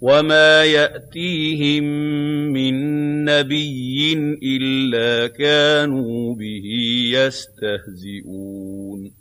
وَمَا يَأْتِيهِم مِّن نَّبِيٍّ إِلَّا كَانُوا بِهِ يَسْتَهْزِئُونَ